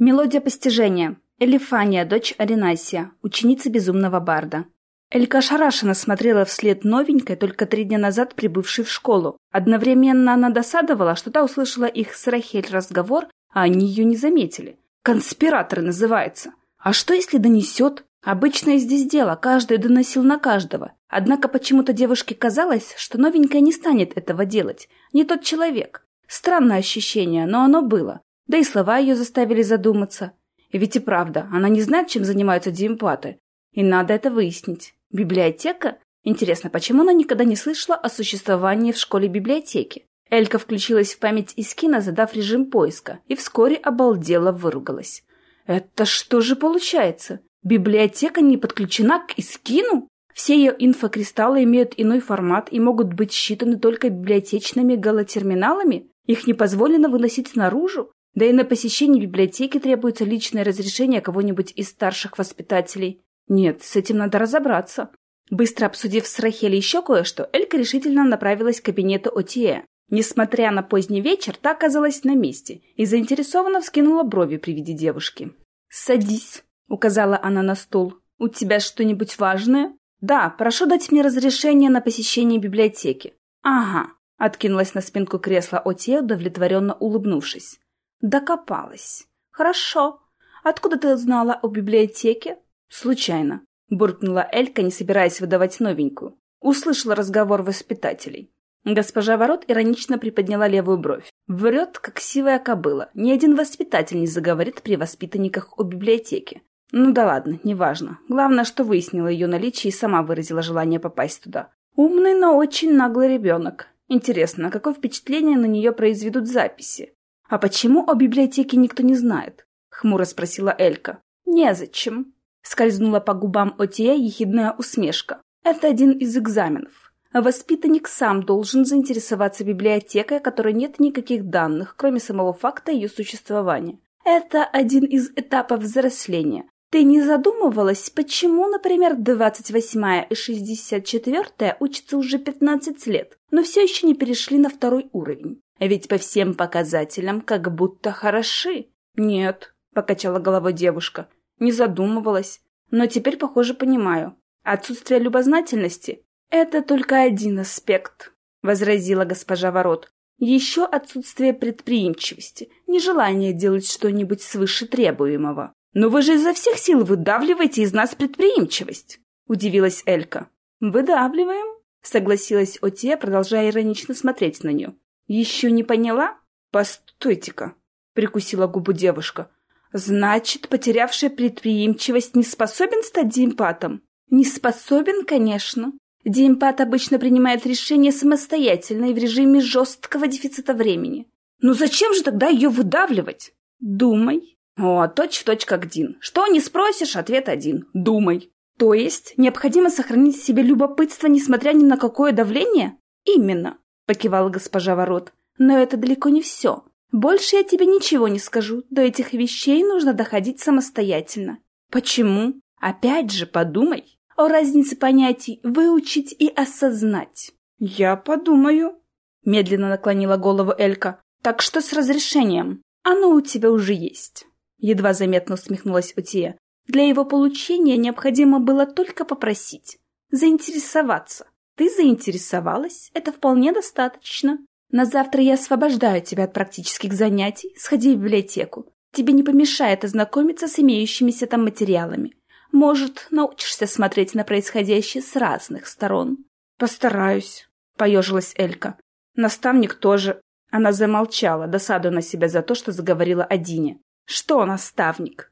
Мелодия постижения. Элифания, дочь Аринасия, ученица безумного барда. Элька ошарашенно смотрела вслед новенькой, только три дня назад прибывшей в школу. Одновременно она досадовала, что та услышала их с Рахель разговор, а они ее не заметили. Конспираторы называется. А что, если донесет? Обычное здесь дело, каждый доносил на каждого. Однако почему-то девушке казалось, что новенькая не станет этого делать. Не тот человек. Странное ощущение, но оно было. Да и слова ее заставили задуматься. Ведь и правда, она не знает, чем занимаются диэмпаты. И надо это выяснить. Библиотека? Интересно, почему она никогда не слышала о существовании в школе библиотеки? Элька включилась в память Искина, задав режим поиска, и вскоре обалдела выругалась. «Это что же получается? Библиотека не подключена к Искину?» Все ее инфокристаллы имеют иной формат и могут быть считаны только библиотечными галотерминалами? Их не позволено выносить наружу? Да и на посещение библиотеки требуется личное разрешение кого-нибудь из старших воспитателей. Нет, с этим надо разобраться. Быстро обсудив с Рахели еще кое-что, Элька решительно направилась к кабинету Отие. Несмотря на поздний вечер, та оказалась на месте и заинтересованно вскинула брови при виде девушки. «Садись», — указала она на стул. «У тебя что-нибудь важное?» «Да, прошу дать мне разрешение на посещение библиотеки». «Ага», — откинулась на спинку кресла Отье, удовлетворенно улыбнувшись. «Докопалась. Хорошо. Откуда ты знала о библиотеке?» «Случайно», — буркнула Элька, не собираясь выдавать новенькую. Услышала разговор воспитателей. Госпожа Ворот иронично приподняла левую бровь. Врет, как сивая кобыла. Ни один воспитатель не заговорит при воспитанниках о библиотеке. Ну да ладно, неважно. Главное, что выяснила ее наличие и сама выразила желание попасть туда. Умный, но очень наглый ребенок. Интересно, какое впечатление на нее произведут записи? А почему о библиотеке никто не знает? Хмуро спросила Элька. Незачем. Скользнула по губам Отия ехидная усмешка. Это один из экзаменов. Воспитанник сам должен заинтересоваться библиотекой, о которой нет никаких данных, кроме самого факта ее существования. Это один из этапов взросления. Ты не задумывалась, почему, например, 28 и 64 учатся уже 15 лет, но все еще не перешли на второй уровень? Ведь по всем показателям как будто хороши. Нет, покачала головой девушка, не задумывалась. Но теперь, похоже, понимаю. Отсутствие любознательности — это только один аспект, возразила госпожа Ворот. Еще отсутствие предприимчивости, нежелание делать что-нибудь свыше требуемого. «Но вы же изо всех сил выдавливаете из нас предприимчивость!» — удивилась Элька. «Выдавливаем?» — согласилась Отия, продолжая иронично смотреть на нее. «Еще не поняла?» «Постойте-ка!» — прикусила губу девушка. «Значит, потерявший предприимчивость не способен стать диэмпатом?» «Не способен, конечно. Диэмпат обычно принимает решения самостоятельно и в режиме жесткого дефицита времени. Но зачем же тогда ее выдавливать?» «Думай», о, точь-в-точь как Дин. Что не спросишь, ответ один. Думай. То есть, необходимо сохранить в себе любопытство, несмотря ни на какое давление? Именно, покивала госпожа Ворот. Но это далеко не все. Больше я тебе ничего не скажу. До этих вещей нужно доходить самостоятельно. Почему? Опять же, подумай. О разнице понятий выучить и осознать. Я подумаю. Медленно наклонила голову Элька. Так что с разрешением? Оно у тебя уже есть. Едва заметно усмехнулась Утия. Для его получения необходимо было только попросить. Заинтересоваться. Ты заинтересовалась? Это вполне достаточно. На завтра я освобождаю тебя от практических занятий. Сходи в библиотеку. Тебе не помешает ознакомиться с имеющимися там материалами. Может, научишься смотреть на происходящее с разных сторон. Постараюсь, поежилась Элька. Наставник тоже. Она замолчала, досадуя на себя за то, что заговорила о Дине. «Что, наставник?»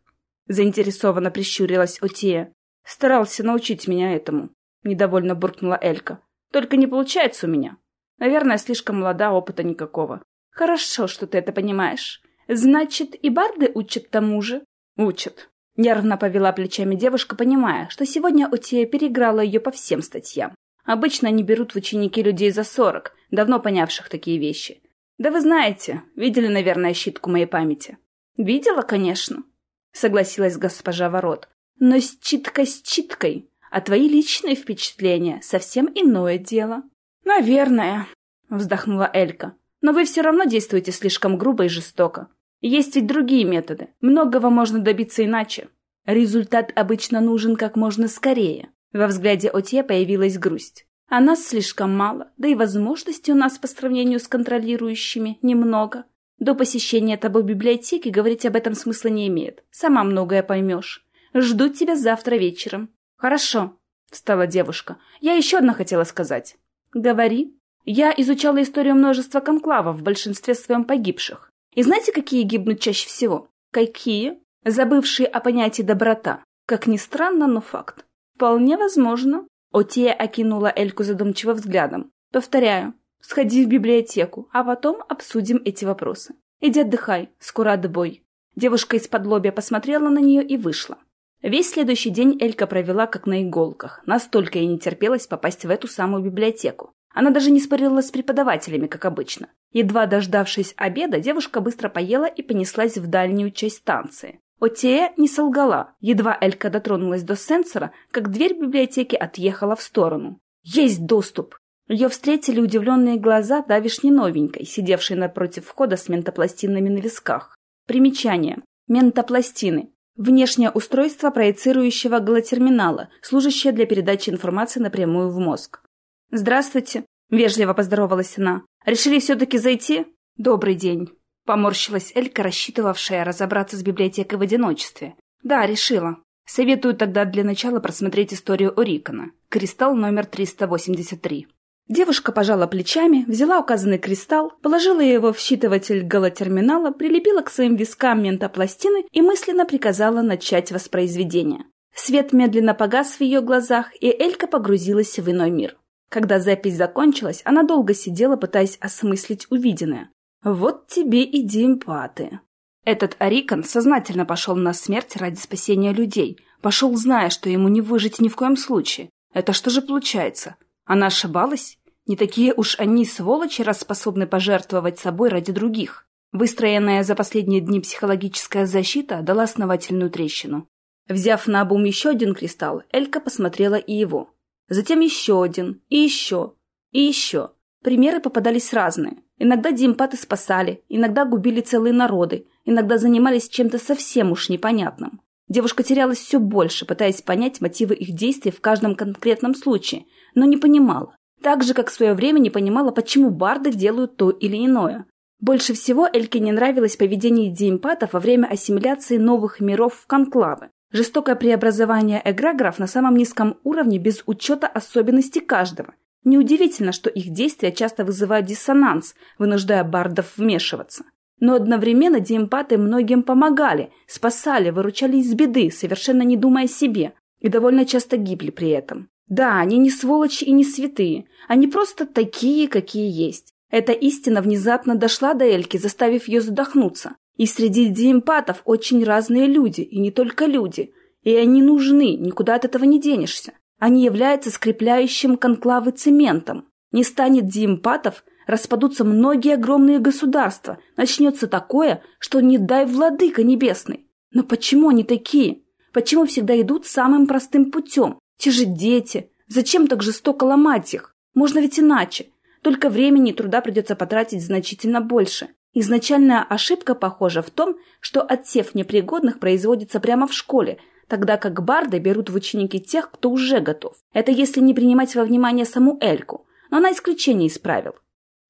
Заинтересованно прищурилась Отия. «Старался научить меня этому», — недовольно буркнула Элька. «Только не получается у меня. Наверное, слишком молода, опыта никакого. Хорошо, что ты это понимаешь. Значит, и барды учат тому же?» «Учат». Нервно повела плечами девушка, понимая, что сегодня Отия переиграла ее по всем статьям. Обычно они берут в ученики людей за сорок, давно понявших такие вещи. Да вы знаете, видели, наверное, щитку моей памяти. «Видела, конечно», — согласилась госпожа Ворот. «Но с читкой с читкой, а твои личные впечатления — совсем иное дело». «Наверное», — вздохнула Элька. «Но вы все равно действуете слишком грубо и жестоко. Есть ведь другие методы. Многого можно добиться иначе. Результат обычно нужен как можно скорее. Во взгляде Отье появилась грусть. А нас слишком мало, да и возможностей у нас по сравнению с контролирующими немного. До посещения тобой библиотеки говорить об этом смысла не имеет. Сама многое поймешь. Жду тебя завтра вечером. Хорошо, встала девушка. Я еще одна хотела сказать. Говори. Я изучала историю множества конклавов, в большинстве своем погибших. И знаете, какие гибнут чаще всего? Какие? забывшие о понятии доброта. Как ни странно, но факт. Вполне возможно. Отия окинула Эльку задумчиво взглядом. Повторяю, сходи в библиотеку, а потом обсудим эти вопросы. Иди отдыхай, скоро отбой. Девушка из-под лобья посмотрела на нее и вышла. Весь следующий день Элька провела как на иголках, настолько ей не терпелось попасть в эту самую библиотеку. Она даже не спорила с преподавателями, как обычно. Едва дождавшись обеда, девушка быстро поела и понеслась в дальнюю часть станции. Отея не солгала. Едва Элька дотронулась до сенсора, как дверь библиотеки отъехала в сторону. «Есть доступ!» Ее встретили удивленные глаза давишней новенькой, сидевшей напротив входа с ментопластинами на висках. Примечание. Ментопластины. Внешнее устройство проецирующего голотерминала, служащее для передачи информации напрямую в мозг. «Здравствуйте!» – вежливо поздоровалась она. «Решили все-таки зайти?» «Добрый день!» Поморщилась Элька, рассчитывавшая разобраться с библиотекой в одиночестве. Да, решила. Советую тогда для начала просмотреть историю Орикона. Кристалл номер 383. Девушка пожала плечами, взяла указанный кристалл, положила его в считыватель голотерминала, прилепила к своим вискам ментопластины и мысленно приказала начать воспроизведение. Свет медленно погас в ее глазах, и Элька погрузилась в иной мир. Когда запись закончилась, она долго сидела, пытаясь осмыслить увиденное. Вот тебе и демпаты. Этот Арикон сознательно пошел на смерть ради спасения людей. Пошел, зная, что ему не выжить ни в коем случае. Это что же получается? Она ошибалась? Не такие уж они сволочи, раз способны пожертвовать собой ради других. Выстроенная за последние дни психологическая защита дала основательную трещину. Взяв на обум еще один кристалл, Элька посмотрела и его. Затем еще один, и еще, и еще. Примеры попадались разные. Иногда диэмпаты спасали, иногда губили целые народы, иногда занимались чем-то совсем уж непонятным. Девушка терялась все больше, пытаясь понять мотивы их действий в каждом конкретном случае, но не понимала. Так же, как в свое время не понимала, почему барды делают то или иное. Больше всего Эльке не нравилось поведение диэмпатов во время ассимиляции новых миров в конклавы. Жестокое преобразование эгрегоров на самом низком уровне без учета особенностей каждого – Неудивительно, что их действия часто вызывают диссонанс, вынуждая бардов вмешиваться. Но одновременно диэмпаты многим помогали, спасали, выручали из беды, совершенно не думая о себе, и довольно часто гибли при этом. Да, они не сволочи и не святые, они просто такие, какие есть. Эта истина внезапно дошла до Эльки, заставив ее задохнуться. И среди диэмпатов очень разные люди, и не только люди. И они нужны, никуда от этого не денешься. Они являются скрепляющим конклавы цементом. Не станет диэмпатов, распадутся многие огромные государства. Начнется такое, что не дай владыка небесный. Но почему они такие? Почему всегда идут самым простым путем? Те же дети. Зачем так жестоко ломать их? Можно ведь иначе. Только времени и труда придется потратить значительно больше. Изначальная ошибка похожа в том, что отсев непригодных производится прямо в школе – тогда как барды берут в ученики тех, кто уже готов. Это если не принимать во внимание саму Эльку, но она исключение из правил.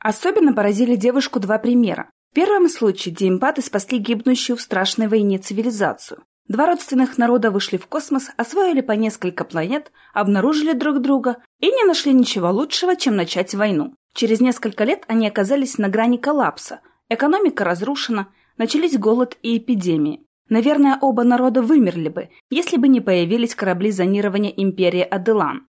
Особенно поразили девушку два примера. В первом случае диэмпаты спасли гибнущую в страшной войне цивилизацию. Два родственных народа вышли в космос, освоили по несколько планет, обнаружили друг друга и не нашли ничего лучшего, чем начать войну. Через несколько лет они оказались на грани коллапса, экономика разрушена, начались голод и эпидемии. Наверное, оба народа вымерли бы, если бы не появились корабли зонирования империи Аделан.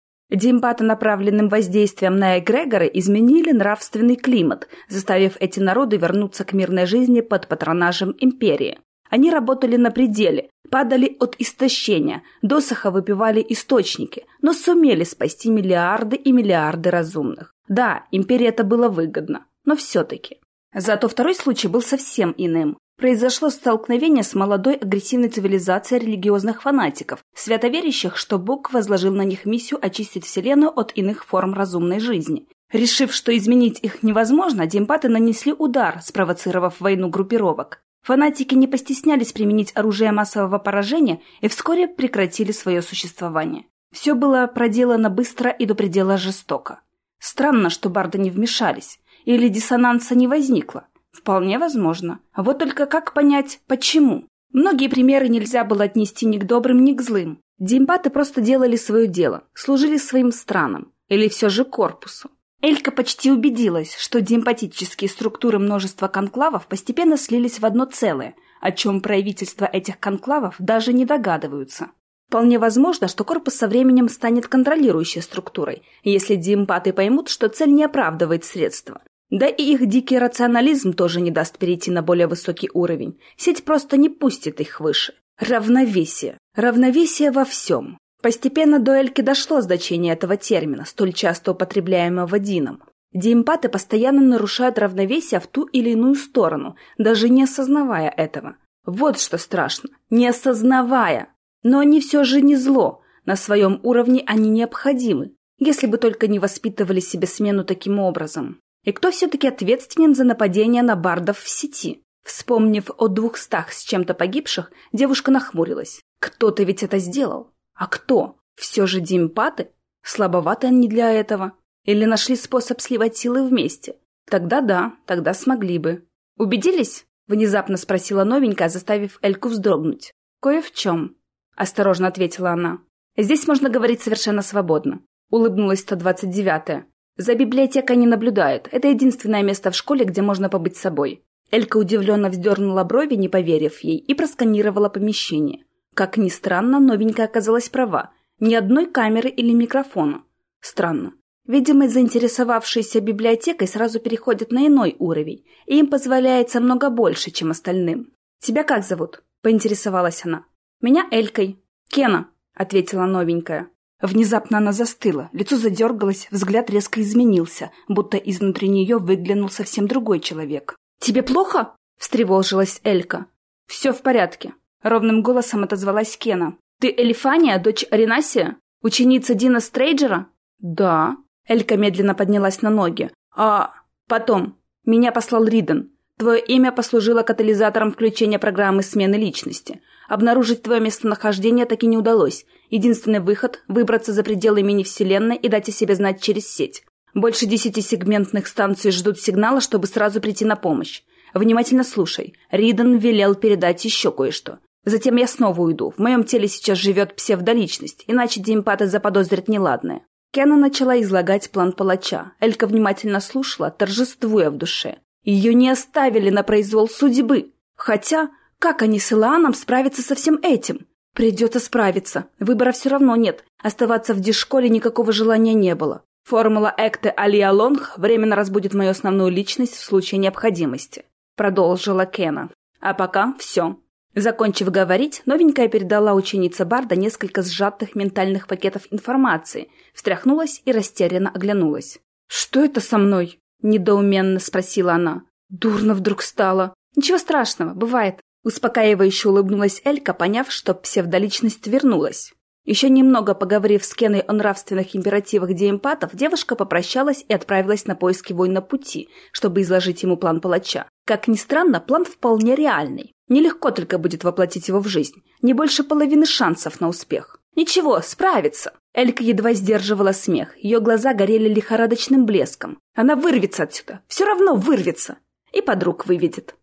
Направленным воздействием на эгрегоры изменили нравственный климат, заставив эти народы вернуться к мирной жизни под патронажем империи. Они работали на пределе, падали от истощения, досоха выпивали источники, но сумели спасти миллиарды и миллиарды разумных. Да, империи это было выгодно, но все-таки. Зато второй случай был совсем иным. Произошло столкновение с молодой агрессивной цивилизацией религиозных фанатиков, святоверящих, что Бог возложил на них миссию очистить Вселенную от иных форм разумной жизни. Решив, что изменить их невозможно, демпаты нанесли удар, спровоцировав войну группировок. Фанатики не постеснялись применить оружие массового поражения и вскоре прекратили свое существование. Все было проделано быстро и до предела жестоко. Странно, что барды не вмешались. Или диссонанса не возникло. Вполне возможно. Вот только как понять, почему? Многие примеры нельзя было отнести ни к добрым, ни к злым. Димпаты просто делали свое дело, служили своим странам. Или все же корпусу. Элька почти убедилась, что демпатические структуры множества конклавов постепенно слились в одно целое, о чем правительства этих конклавов даже не догадываются. Вполне возможно, что корпус со временем станет контролирующей структурой, если демпаты поймут, что цель не оправдывает средства. Да и их дикий рационализм тоже не даст перейти на более высокий уровень. Сеть просто не пустит их выше. Равновесие. Равновесие во всем. Постепенно до Эльки дошло значение этого термина, столь часто употребляемого Дином. Диэмпаты постоянно нарушают равновесие в ту или иную сторону, даже не осознавая этого. Вот что страшно. Не осознавая. Но они все же не зло. На своем уровне они необходимы. Если бы только не воспитывали себе смену таким образом. И кто все-таки ответственен за нападение на бардов в сети? Вспомнив о двухстах с чем-то погибших, девушка нахмурилась. Кто-то ведь это сделал. А кто? Все же димпаты? Слабоваты они для этого. Или нашли способ сливать силы вместе? Тогда да, тогда смогли бы. «Убедились?» — внезапно спросила новенькая, заставив Эльку вздрогнуть. «Кое в чем», — осторожно ответила она. «Здесь можно говорить совершенно свободно», — улыбнулась 129-я. «За библиотекой не наблюдают. Это единственное место в школе, где можно побыть собой». Элька удивленно вздернула брови, не поверив ей, и просканировала помещение. Как ни странно, новенькая оказалась права. Ни одной камеры или микрофона. Странно. Видимо, заинтересовавшиеся библиотекой сразу переходят на иной уровень, и им позволяется много больше, чем остальным. «Тебя как зовут?» – поинтересовалась она. «Меня Элькой». «Кена», – ответила новенькая. Внезапно она застыла, лицо задергалось, взгляд резко изменился, будто изнутри нее выглянул совсем другой человек. «Тебе плохо?» – встревожилась Элька. «Все в порядке», — ровным голосом отозвалась Кена. «Ты Элифания, дочь Аринасия? Ученица Дина Стрейджера?» «Да». Элька медленно поднялась на ноги. «А... потом. Меня послал Риден. Твое имя послужило катализатором включения программы смены личности. Обнаружить твое местонахождение так и не удалось. Единственный выход – выбраться за пределы мини-вселенной и дать о себе знать через сеть. Больше десяти сегментных станций ждут сигнала, чтобы сразу прийти на помощь. Внимательно слушай. Риден велел передать еще кое-что. Затем я снова уйду. В моем теле сейчас живет псевдоличность, иначе Демпаты заподозрят неладное. Кена начала излагать план палача. Элька внимательно слушала, торжествуя в душе. Ее не оставили на произвол судьбы. Хотя, как они с Илааном справятся со всем этим? Придется справиться. Выбора все равно нет. Оставаться в дишколе никакого желания не было. Формула Экте Алия Лонг временно разбудит мою основную личность в случае необходимости продолжила Кена. А пока все. Закончив говорить, новенькая передала ученице Барда несколько сжатых ментальных пакетов информации, встряхнулась и растерянно оглянулась. «Что это со мной?» – недоуменно спросила она. Дурно вдруг стало. «Ничего страшного, бывает». Успокаивающе улыбнулась Элька, поняв, что псевдоличность вернулась. Еще немного поговорив с Кеной о нравственных императивах деэмпатов, девушка попрощалась и отправилась на поиски воина пути, чтобы изложить ему план палача. Как ни странно, план вполне реальный. Нелегко только будет воплотить его в жизнь. Не больше половины шансов на успех. Ничего, справится. Элька едва сдерживала смех. Ее глаза горели лихорадочным блеском. Она вырвется отсюда. Все равно вырвется. И подруг выведет.